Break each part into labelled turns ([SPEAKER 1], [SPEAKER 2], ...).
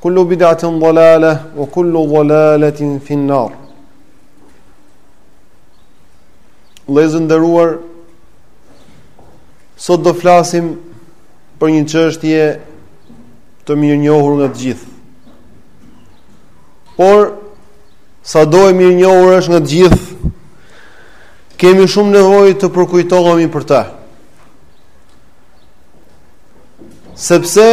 [SPEAKER 1] Kullu bidatin dhalale, o kullu dhalaletin finnar. Vllezër të nderuar, sot do flasim për një çështje të mirënjohur nga të gjithë. Por, sado e mirënjohur është nga të gjithë, kemi shumë nevoj të përkujtohemi për ta. Sepse,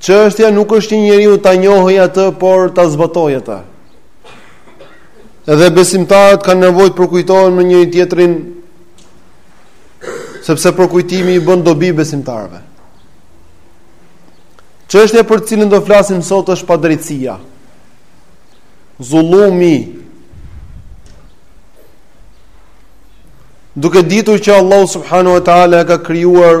[SPEAKER 1] çështja nuk është një njeriu ta njohë atë, por ta zbatojë atë. Edhe besimtarët kanë nevojë të përkujtohen me njëri-tjetrin sepse përkujtimi i bën dobi besimtarëve. Çështja për të cilën do flasim sot është padrejtësia. Zullumi. Duke ditur që Allahu subhanahu wa taala e ka krijuar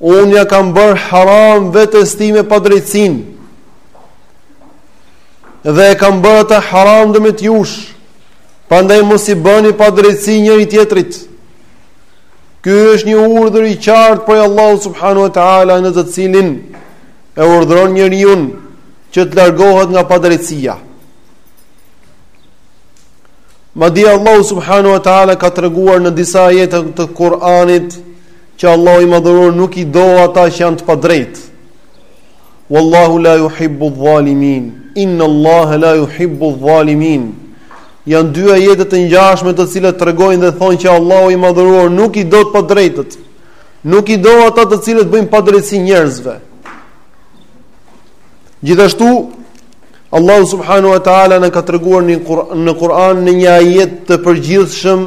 [SPEAKER 1] Unë ia kam bërë haram vetes time padrejtësinë Dhe e kam bërë atë haram dhe mes jush Prandaj mos i bëni padrejtësi njëri-tjetrit Ky është një urdhër i qartë prej Allahut subhanahu wa ta'ala në të cilin E urdhëron njeriun që të largohet nga padrejtësia Madje Allahu subhanahu wa ta'ala ka treguar në disa ajete të Kur'anit që Allahu i Madhëruar nuk i do ata që janë të padrejtë. Wallahu la yuhibbu adh-dhalimin. Inna Allaha la yuhibbu adh-dhalimin. Janë dy ajete të ngjashme të cilat tregojnë dhe thonë që Allahu i Madhëruar nuk i do të padrejtët. Nuk i do ata të cilët u bëjnë padrejtësi njerëzve. Gjithashtu Allahu subhanahu wa taala na ka treguar në Kur'an në një ajet të përgjithshëm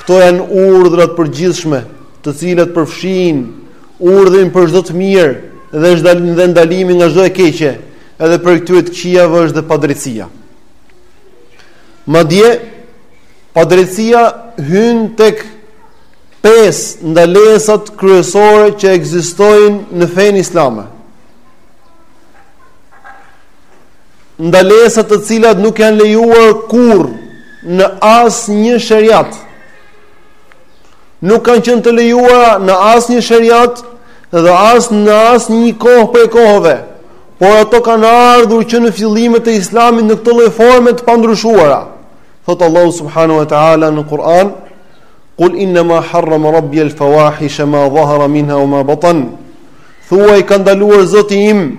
[SPEAKER 1] Këto janë urdhra të përgjithshme, të cilat përfshijnë urdhrin për çdo të mirë dhe çdo dhe ndalimin nga çdo e keqe, edhe prej këtyre të këqijave është dhe padrejtësia. Madje padrejtësia hyn tek pesë ndalesat kryesore që ekzistojnë në fenë islame. ndalesa të cilat nuk janë lejuar kurrë në asnjë sheriat. Nuk kanë qenë të lejuara në asnjë sheriat dhe as në asnjë kohë prej kohëve. Por ato kanë ardhur që në fillimet e Islamit në këto lloj forme të pandryshuara. Thotë Allahu subhanahu wa taala në Kur'an: "Qul innama harrama rabbi al-fawahisha ma dhahara minha wa ma batan." Thuaj ka ndaluar Zoti im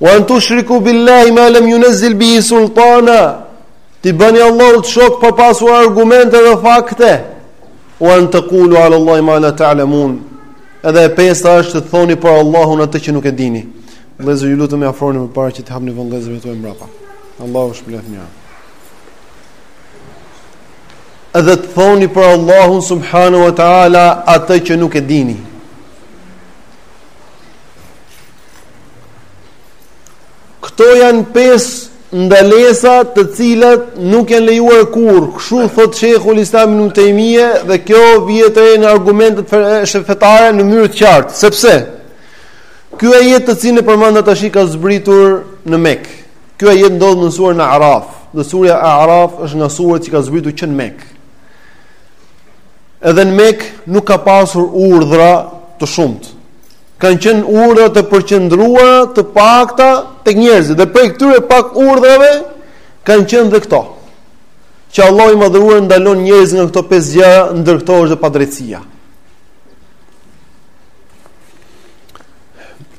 [SPEAKER 1] Wa an tushriku billahi ma lam yunzil bihi sultana. Ti bëni Allahut shok pa pasur argumente dhe fakte. Wa an taqulu ala Allahi ma la ta'lamun. Edhe e pesta është të thoni për Allahun atë që nuk e dini. Vëllezër, ju lutem afrohuni më para që të hapni vend vëllezërve tuaj mbrapa. Allahu ju shpërbleftë mirë. Edhe të thoni për Allahun subhanahu wa taala atë që nuk e dini. Këto janë pesë ndalesa të cilat nuk janë lejuar kurrë. Kështu thotë Sheikhul Islam Ibn Taymije dhe kjo vihet re në argumentet fetare në mënyrë të qartë. Sepse ky ajet të cilin e përmenda tash ka zbritur në Mekë. Ky ajet ndodh në surën Araf. Dhe surja Araf është nga suret që ka zbritur që në Mekë. Edhe në Mekë nuk ka pasur urdhra të shumtë. kanë qenë urdhra të përqendruara të pakta tek njerëzit dhe prej këtyre pak urdhrave kanë qenë dhe këto që Allahu i madhëruar ndalon njerëzit nga këto pesë gjëra, ndër këto është dhe padrejtësia.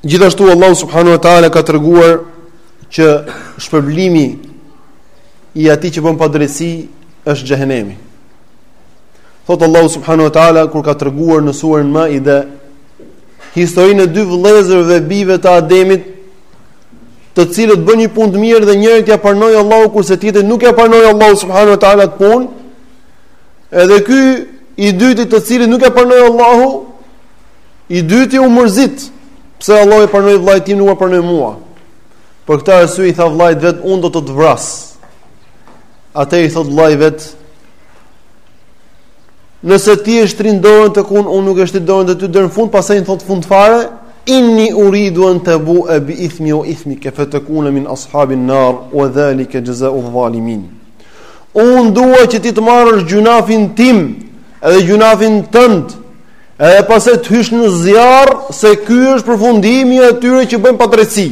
[SPEAKER 1] Gjithashtu Allahu subhanahu wa taala ka treguar që shpërblimi i atij që bën padrejtësi është xhehenemi. Thotë Allahu subhanahu wa taala kur ka treguar në suren Maide historinë e dy vëllezërve dhe bijve të Ademit, të cilët bënë një punë të mirë dhe njërit ia pranoi Allahu kurse tjetrit nuk ia pranoi Allahu subhanahu wa taala atë punë. Edhe ky i dyti të cilit nuk ia pranoi Allahu, i dyti u mërzit pse Allahu ia pranoi vëllait tim nuk ia pranoi mua. Për këtë arsye i tha vëllait vet unë do të të vras. Atëherë i thotë vëllai vet Nëse ti e shtrin dorën tek unë, unë nuk e shtrin dorën te ty deri në fund, pastaj në thotë fund fare, inni uridu an tabua bi ithmi wa ithmika fa takuna min ashabin nar, wa dhalika xhezau dhalimin. Unë dua që ti të marrësh gjynahin tim, edhe gjynahin tënd, edhe pastaj të hysh në zjarr, se ky është përfundimi i atyre që bëjnë padrejtësi.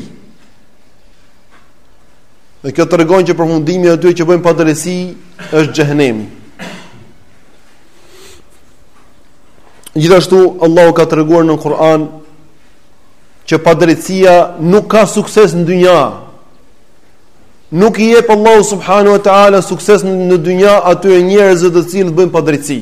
[SPEAKER 1] Dhe kjo tregon që përfundimi i atyre që bëjnë padrejtësi është xhehenemi. Gjithashtu, Allahu ka treguar në Kur'an që padrejtësia nuk ka sukses në dynja. Nuk i jep Allahu subhanahu wa ta'ala sukses në dynja atyre njerëzve të cilët bëjnë padrejtësi.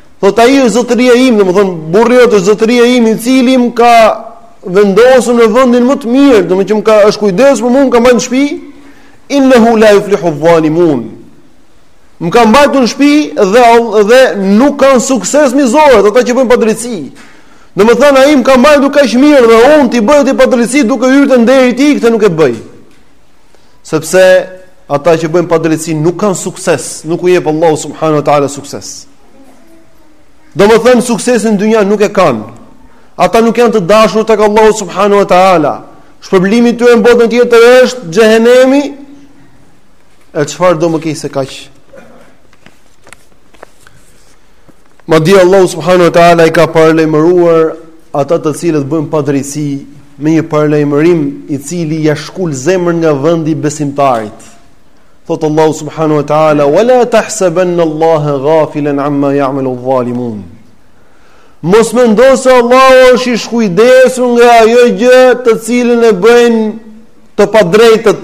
[SPEAKER 1] Thot ai është zotëria im, domethënë burri jot është zotëria im i cili më ka vendosur në vendin më të mirë, domethënë që më ka është kujdes për mua, më ka mbajtur në shtëpi. Innehu la yuflihu adh-dhalimun. Më ka mbajtur në shtëpi dhe dhe nuk kanë sukses mizorët, ata që bëjnë padrejtësi. Domethënë ai më ka mbajtur kaq mirë dhe unë t'i bëj atij padrejtësi duke hyrë te nderi i tij, këtë nuk e bëj. Sepse ata që bëjnë padrejtësi nuk kanë sukses, nuk u jep Allahu subhanahu wa taala sukses. Domethënë suksesin në dynjë nuk e kanë. Ata nuk janë të dashur tek Allahu subhanahu wa taala. Shpërblimi tyre në botën tjetër është xhehenemi. E çfarë do më keq se kaq? Madje Allahu subhanahu wa taala i ka paralajmëruar ata të cilët bëjnë padrejtësi me një paralajmërim i cili ia shkul zemrën nga vendi besimtarit. Thot Allahu subhanahu wa taala: "Wa la tahsabanna Allaha ghafilan amma ya'malu adh-dhalimun." Mos mendo se Allahu është i shkujdesur nga ajo gjë të cilën e bëjnë të padrejtët.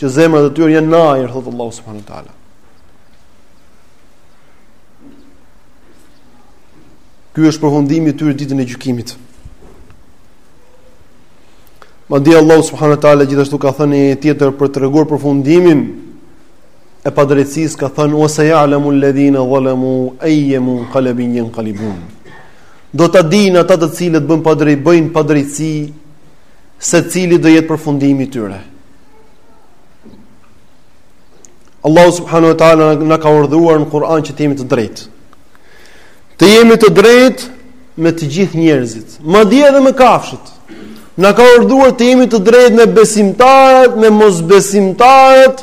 [SPEAKER 1] që zemrat e tyre janë në ajër, thotë Allahu subhanahu wa taala. Ky është përfundimi i tyre ditën e gjykimit. Madje Allahu subhanahu wa taala gjithashtu ka thënë një tjetër për të treguar përfundimin e padrejtësisë, ka thënë wa sayalamul ladina zalamu ayya munqalabin yanqalibun. Do ta dinë ata të cilët bën padrejt, bëjnë padrejtësi, se cili do jetë përfundimi i tyre. Allahu subhanahu wa taala na ka urdhëruar në Kur'an që të jemi të drejtë. Të jemi të drejtë me të gjithë njerëzit, madje edhe me kafshët. Na ka urdhëruar të jemi të drejtë me besimtarët, me mosbesimtarët,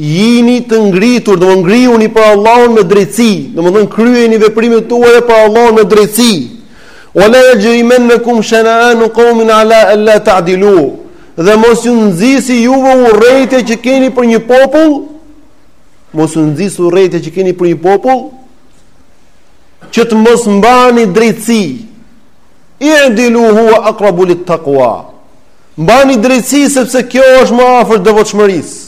[SPEAKER 1] Jini të ngritur, domethënë ngriuni për Allahun me drejtësi, domethënë kryejini veprimet tuaja për Allahun me drejtësi. Wala yajrimannakum shana'anu qawmin ala alla ta'dilu. Dhe mos ju nxisi juve urrejtja që keni për një popull, mos ju nxisi urrejtja që keni për një popull që të mos mbani drejtësi. I'dilu huwa aqrabu lit-taqwa. Mbani drejtësi sepse kjo është më afër devotshmërisë.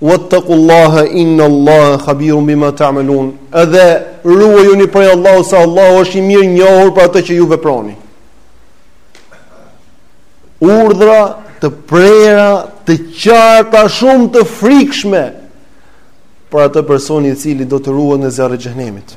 [SPEAKER 1] Wattaqullaha inna Allaha khabirun bima ta'malun. Edhe ruajuni prej Allahut se Allahu është i mirënjohur për atë që ju veproni. Urdhra të prera, të qarta, shumë të frikshme për atë person i cili do të ruhet nga zjarri i xhehenemit.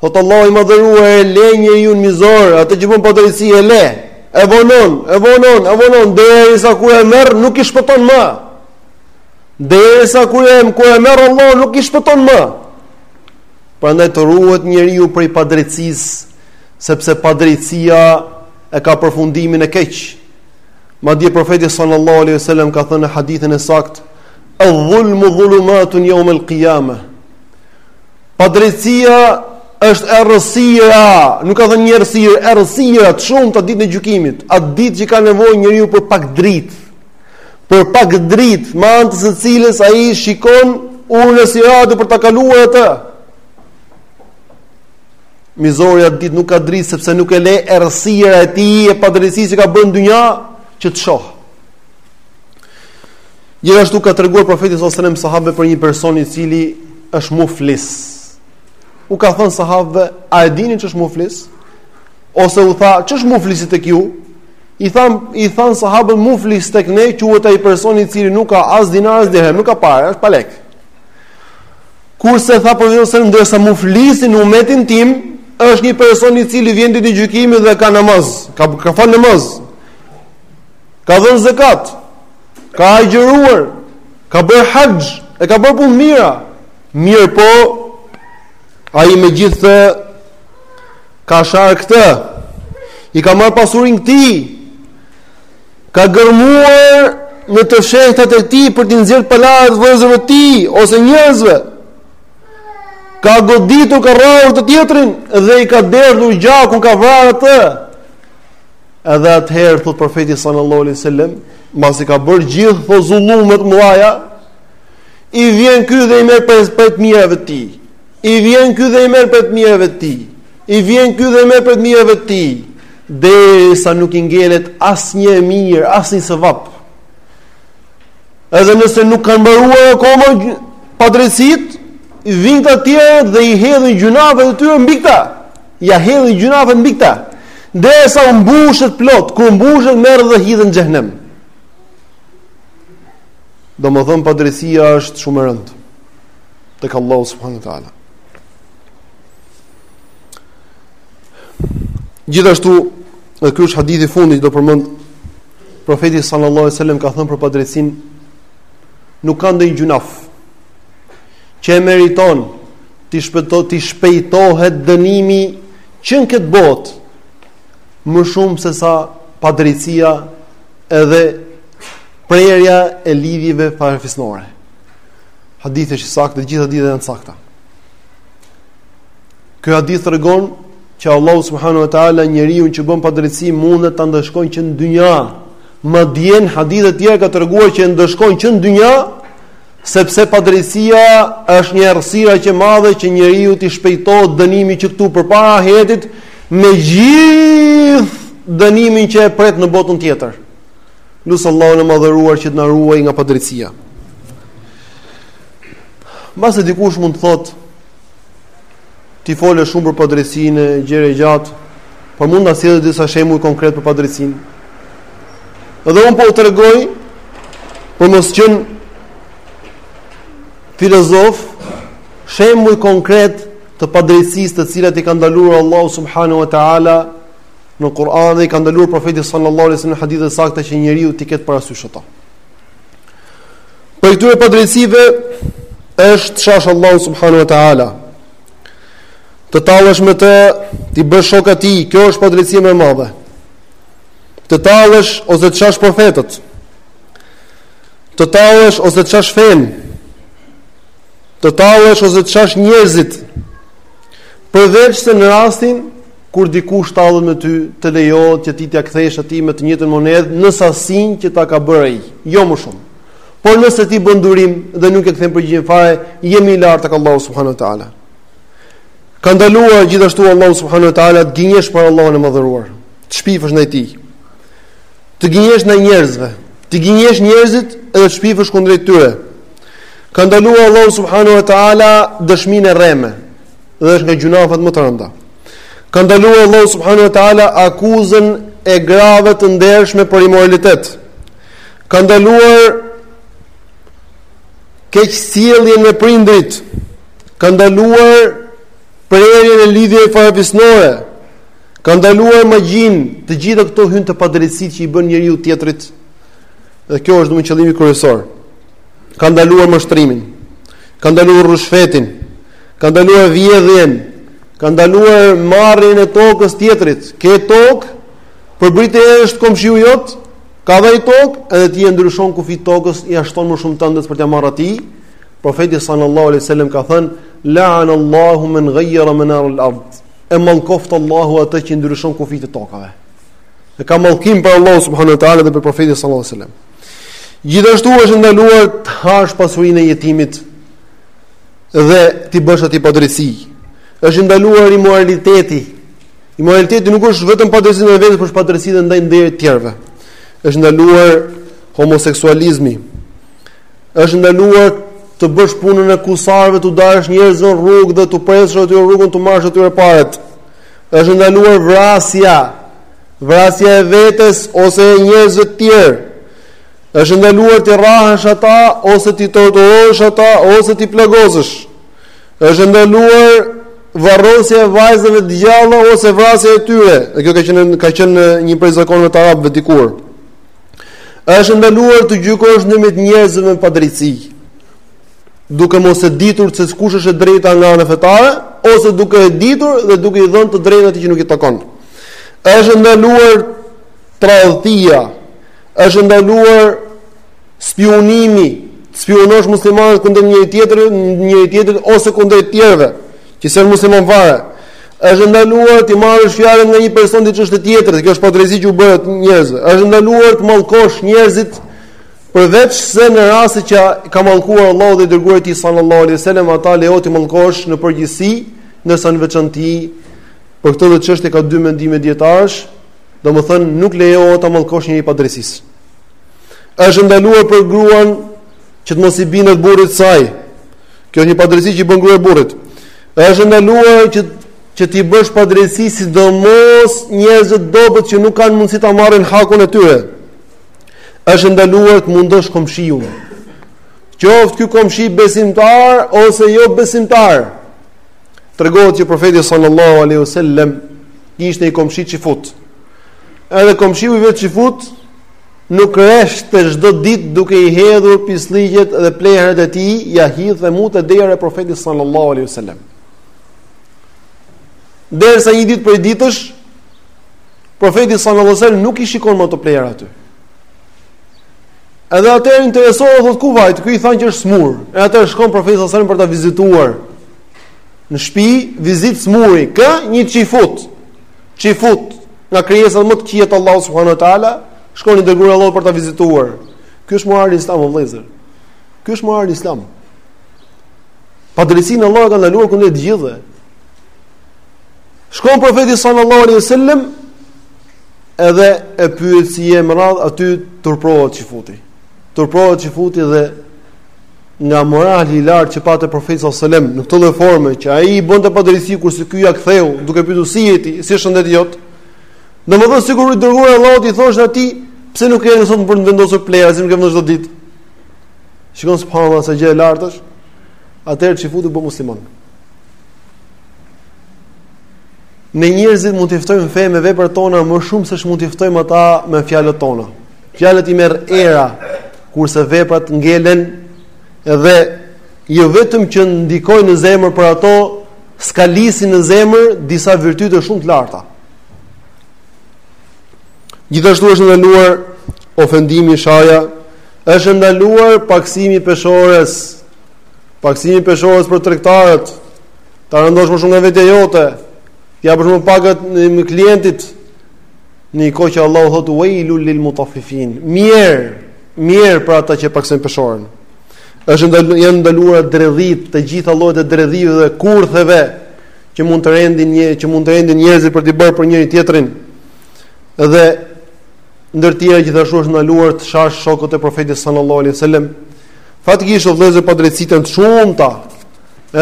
[SPEAKER 1] Thotë Allahu i madhëruar e le njeriun mizor, atë që bën padrejtësi e le. E vonon, e vonon, e vonon derisa kur e merr nuk i shpëton më. Derisa kur e kur e merr Allahu nuk i shpëton më. Prandaj të ruhet njeriu prej padrejtësisë, sepse padrejtësia e ka përfundimin e keq. Madje profeti sallallahu alaihi wasallam ka thënë në hadithin e saktë, "Al-dhulmu dhulumatun yawm al-qiyamah." Padrejtësia është errësira, nuk ka thënë një errësirë, errësira të shumta ditën e gjykimit, atë ditë që ka nevojë njeriu për pak dritë, për pak dritë, me anë të së cilës ai shikon urën e siratit për ta kaluar atë. Mizori atë ditë nuk ka dritë, sepse nuk e le errësira e tij e padrejtësisë që ka bërë në dynja që të shohë. Gjithashtu ka treguar profeti sallallahu alajhi wasallam sahabëve për një person i cili është muflis. U ka thënë sahabëve, a e dini ç'është muflis? Ose u tha, ç'është muflisi tek ju? I thanë i thanë sahabët muflis tek ne quhet ai person i cili nuk ka as dinar as dirhem, nuk ka pare, është pa lek. Kurse tha profeti sallallahu alajhi wasallam, ndërsa muflisi në ymetin tim është një person i cili vjen ditën e gjykimit dhe ka namaz, ka ka falë namaz. Ka dhënë zakat, ka agjëruar, ka bërë haxh, e ka bërë punë të mira. Mirëpo, ai megjithatë ka sharë këtë, i ka marrë pasurinë këtij, ka gërmuar në të fshehtat e tij për t'i nxjerrë të palarat vëllezërve të tij, ose njerëzve, ka goditur, ka rrahur këtë tjetrin, dhe i ka derdhur gjakun, ka vrarë atë, Edhe atëherë thotë profeti sallallahu alaihi wasallam, mbasi ka bërë gjithë këto zullume të mëdha, i vjen ky dhe i merr prej prej të mirave të tij. I vjen ky dhe i merr prej të mirave të tij. I vjen ky dhe i merr prej të mirave të tij. Derisa nuk i ngelet asnjë e mirë, asnjë sevap. Edhe nëse nuk kanë mbaruar akoma padrejtësitë, i vijnë të tjerë dhe i hedhin gjynahet e tyre mbi këtë. Ia hedhin gjynafet mbi këtë. Derisa mbushet plot, kur mbushet merret dhe hidhet në xhehenem. Domethënë padrejtësia është shumë e rëndë tek Allahu subhanahu wa taala. Gjithashtu, edhe ky është hadithi i fundit që do përmend profeti sallallahu alajhi wasallam ka thënë për padrejtësinë nuk ka ndonjë gjunaf që e meriton T'i shpëto t'i shpejtohet dënimi që në këtë botë më shumë se sa padrejtësia edhe prerja e lidhjeve farefisnore. Hadithi është i saktë, të gjitha hadithet janë të sakta. Ky hadith tregon që Allahu subhanahu wa taala njeriu që bën padrejtësi mundet ta ndëshkojë që në dynja. Madje në hadithe të tjera ka treguar që e ndëshkon që në dynja Sepse padrejtësia është një errësirë aq e madhe që njeriut i shpejtohet dënimi që këtu përpara ahiretit me gjithë dënimin që e pret në botën tjetër. Lus Allahun e madhëruar që të na ruajë nga padrejtësia. Mbase dikush mund të thotë Ti fole shumë për padrejtësinë, gjerë e gjatë, por mund të na sjellësh disa shembuj konkret për padrejtësinë. Edhe un po u tregoj për mos qen filozof shembuj konkret të padrejtësisë të cilat i ka ndaluar Allahu subhanahu wa taala në Kur'an dhe i ka ndaluar profeti sallallahu alaihi wasallam në hadithe të sakta që njeriu t'i ketë parasysh ato. Prej këtyre padrejtësive është të shash Allahun subhanahu wa taala. Të tallesh me të, t'i bësh shok atij, kjo është padrejtësia më e madhe. Të tallesh ose të shash profetët. Të tallesh ose të shash fenë. Të tallesh ose të shash njerëzit. Përveçse në rastin, Kur dikush tallet me ty, të lejohet që ti t'ia kthesh atij me të njëjtën monedhë në sasinë që ta ka bërë ai, jo më shumë. Por nëse ti bën durim dhe nuk e kthen përgjigjen fare, je më i lartë tek Allahu subhanahu wa taala. Ka ndaluar gjithashtu Allahu subhanahu wa taala të gënjesh për Allahun e madhëruar, të shpifësh ndaj tij. Të gënjesh ndaj njerëzve, të gënjesh njerëzit edhe të shpifësh kundrejt tyre. Ka ndaluar Allahu subhanahu wa taala dëshminë e rreme. dhe është nga gjynahet më të rënda. Ka ndaluar Allahu subhanahu wa taala akuzën e grave të ndershme për imoralitet. Ka ndaluar keqsjelljen me prindrit. Ka ndaluar prerjen e lidhjeve farefisnore. Ka ndaluar magjinë, të gjitha këto hyjnë te padrejtësitë që i bën njeriu tjetrit. Dhe kjo është domethënë qëllimi kryesor. Ka ndaluar mashtrimin. Ka ndaluar ryshfetin. Ka ndaluar vjedhjen, ka ndaluar marrjen e tokës tjetrit. Ke tokë, përbri teje është komshiu jot, ka dhe ai tokë, edhe ti e ndryshon kufijtë e tokës, ia shton më shumë tëndes për t'i marrë atij. Profeti sallallahu alaihi wasallam ka thënë: "La'an Allahu man ghayyara manar al-ard." E mallkoft Allahu atë që ndryshon kufijtë e tokave. E ka mallkim prej Allahut subhanahu wa taala dhe prej profetit sallallahu alaihi wasallam. Gjithashtu është ndaluar të hash pasurinë e jetimit, dhe t'i bësh atij padrejtësi. Është i ndaluar imoraliteti. Imoraliteti nuk është vetëm padrejtësi ndaj vetes, por është padrejtësi edhe ndaj njerëzve të tjerë. Është ndaluar homoseksualizmi. Është ndaluar të bësh punën e kusarëve, t'u dalësh njerëzve në rrugë dhe t'u presësh atyre rrugën t'u marrësh atyre paret. Është ndaluar vrasja. Vrasja e vetes ose e njerëzve të tjerë. Është ndaluar t'i rrahësh ata ose t'i torturosh ata ose t'i plagosësh. Është ndaluar varrosja e vajzave të gjalla ose vrasja e tyre. Dhe kjo ka qenë ka qenë një prej zakoneve të arabëve dikur. Është ndaluar të gjykosh në mes njerëzve me padrejtësi. Duke mos e ditur se kush është e drejta nga ana fetare ose duke e ditur dhe duke i dhënë të drejtën atij që nuk i takon. Është ndaluar tradhëtia, Është ndaluar spiunimi, të spiunosh muslimanët kundër njëri tjetrit, njëri tjetrit ose kundër të tjerëve, që s'janë muslimanë fare. Është ndaluar të marrësh fjalën nga një person e ta çosh te tjetri, kjo është padrejtësi që u bëhet njerëzve. Është ndaluar të mallkosh njerëzit përveç se në rastin që ka mallkuar Allahu dhe i dërguari i tij sallallahu alaihi wasallam ata lejohet t'i mallkosh në përgjithësi, ndërsa në veçanti për këtë çështje ka dy mendime dietarësh, Domethënë nuk lejohet ta mallkosh njeri padrejtësisht. Është ndaluar për gruan që të mos i bindet burrit të saj. Kjo është një padrejtësi që i bën gruaja burrit. Është ndaluar që që t'i bësh padrejtësi sidomos njerëzve të dobët që nuk kanë mundësi ta marrin hakun e tyre. Është ndaluar të mundosh komshiun. Qoftë ky komshi besimtar ose jo besimtar. Tregohet që profeti sallallahu alaihi wasallam kishte një komshi çifut. Edhe komshiu i vet çifut nuk rreshte çdo ditë duke i hedhur pislliqet dhe plehrat e tij, ja hidhte mu te dera e profetit sallallahu alaihi wasallam. Derisa një ditë prej ditësh profeti sallallahu alaihi wasallam nuk i shikon më ato plehrat aty. Edhe atëherë interesohet thotë ku vajt, ku i thanë që është smur. Edhe atëherë shkon profeti sallallahu alaihi wasallam për ta vizituar. Në shtëpi vizitë të sëmuri, kë, një çifut. Çifut nga krijesat më të këqija të Allahut subhanahu wa taala, shkon i dërguari i Allahut për ta vizituar. Ky është morali islam o vëllezër. Ky është morali islam. Padrejtësinë Allahu e ka ndaluar kundrejt të gjithëve. Shkon profeti sallallahu alaihi wasallam edhe e pyet si je me radhë aty turprohet çifuti. Turprohet çifuti dhe nga morali i lartë që pate profeti sallallahu alajhi wasallam në këtë lloj forme që ai i bënte padrejtësi kurse ky ia ktheu duke pyetur si je ti si shëndeti jot domethënë sikur i dërguari i Allahut thoshte atij pse nuk erdhi sot për të vendosur plehra siç i ke vënë çdo ditë shikon subhanallahu sa gjë e lartë është atëherë çifuti u bë musliman ne njerëzit mund të ftojmë në fe me veprat tona më shumë se ç'mund të ftojmë ata me fjalët tona Fjalët i merr era, kurse veprat ngelen dhe jo vetëm që ndikojnë në zemër, por ato skalisin në zemër disa virtyte shumë të larta. Gjithashtu është i ndaluar ofendimi sharja, është i ndaluar paksimi i peshores, paksimi i peshores për tregtarët, ta rëndosh më shumë nga vetja jote, t'i japësh më pak atij klientit, Në një kohë që Allahu thotë uejlul lil mutaffifin, mjer, mjer për ata që paksojnë peshoren. Është ndaluar janë ndaluar dredhit, të gjitha llojet e dredhive dhe kurtheve që mund të rendin nje që mund të rendin njerëzit për t'i bërë për njëri tjetrin. Dhe ndër të tjera gjithashtu është ndaluar të shash shokët e profetit sallallahu alaihi wasallam. Faktikisht vëllezër padrejtësitë janë të shumta.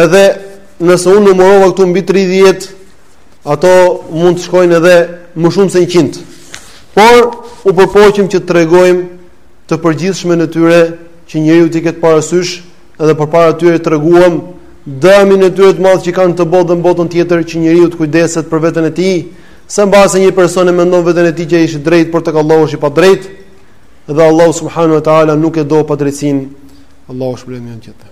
[SPEAKER 1] Edhe nëse unë numërova këtu mbi 30 Ato mund të shkojnë edhe më shumë se 100. Por u përpoqëm që të tregojmë të përgjithshmen e tyre që njeriu t'i ketë parasysh edhe përpara tyre treguam dëmin e tyre të madh që kanë në këtë botë dhe në botën tjetër që njeriu të kujdeset për veten e tij, se mbase një person e mendon veten e tij që është i drejtë, por tek Allahu është i padrejt. Dhe Allahu subhanahu wa taala nuk e do padrejtësinë. Allahu e shpërblen një tjetër.